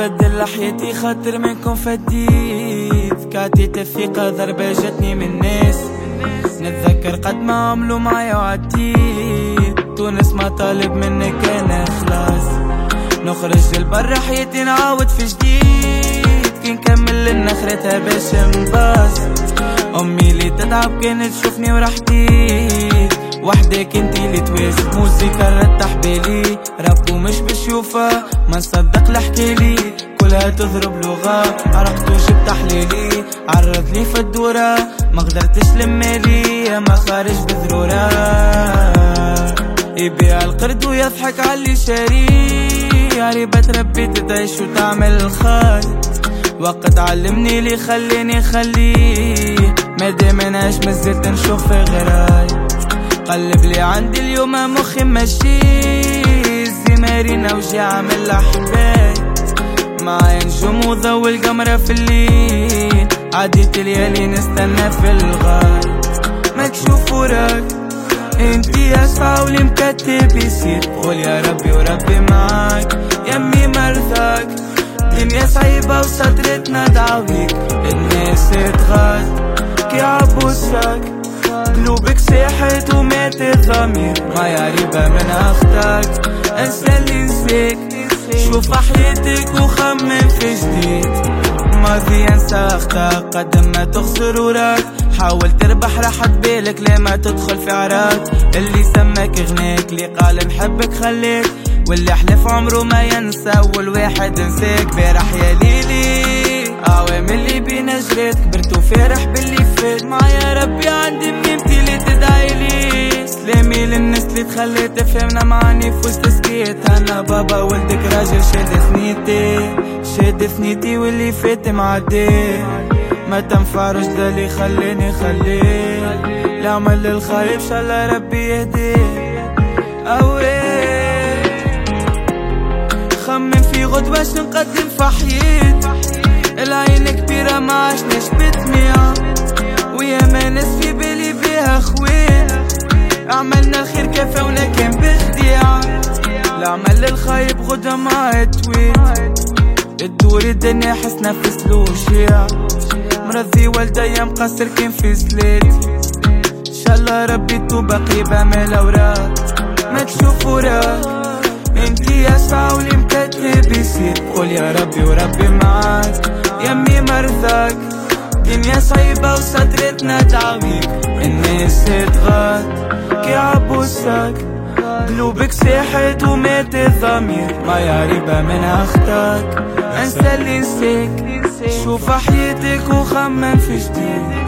نبدل لحيتي خاطر منكم فديت. كعطيت الثقة ضربة جاتني من الناس. نتذكر قد ما عملوا معايا وعديت. تونس ما طالب منك أنا خلاص نخرج للبر حياتي نعاود في جديد. كي نكمل النخرتها باش نباص. أمي اللي تتعب كانت تشوفني ورحتي وحدك انتي اللي تواسي موسيقى رتح بالي. ربو مش بشوفها ما نصدق لحكيلي كلها تضرب لغة عرفت وجبت تحليلي عرض لي في الدورة ما قدرتش لمالي ما خارج بذرورة. يبيع القرد ويضحك اللي شاريه عريبة تربيت تعيش وتعمل الخير. وقت علمني لي خليني خليه مادام اناش مازلت نشوف في غراي قلب لي عندي اليوم مخي ماشي. زمارينا وجع من الاحباب معايا نجوم وضوي القمرة في الليل. عديت الليالي نستنى في الغار. ما تشوف وراك. انتي اسعى واللي مكتب يصير. قول يا ربي وربي معاك. يمي مرثاك دنيا صعيبة وسطرتنا دعويك الناس تغاد كي عبوسك. قلوبك ساحت ومات الضمير. ما يعريبة من أختك. أنسى اللي نسيك شوف حياتك وخمم في جديد. ماضي أنسى اخطاء قدم ما تخسر وراك. حاول تربح راحة بالك لما تدخل في عراك. اللي سماك غناك اللي قال نحبك خليك. واللي حلف عمره ما ينسى. والواحد نساك بارح يا ليلي. عوام اللي بينا جريت كبرت وفرح باللي فات. ما يا ربي عندي سلامي للناس اللي تخليت تفهمنا معاني في وسط سكيت. أنا بابا ولدك راجل شاد ثنيتي شاد ثنيتي واللي فات معدي. ما تنفع رجل اللي خليني خليه العمل الخايب الله ربي يهديه أوي. خمم في غد باش نقدم في حياتي العين كبيرة ما عشناش بتمية. ويا ما ناس في بالي بيها خويا عملنا الخير كفاونا كان بخديعة العمل الخايب غدا ما تويت الدور الدنيا حسنا في سلوشيا. مرضي والديا مقصر كان في سليتي إن شاء الله ربي توبة قريبة من الأوراق. ما تشوف وراك انتي اسعى واللي مكتب يصير. قول يا ربي وربي معاك. يمي مرثاك دنيا صعيبة وصدرتنا تعويك الناس تغاد عبوسك قلوبك ساحت ومات الضمير. ما يعربها من أختك أنسى اللي نسيك. شوف حياتك وخمم في جديد.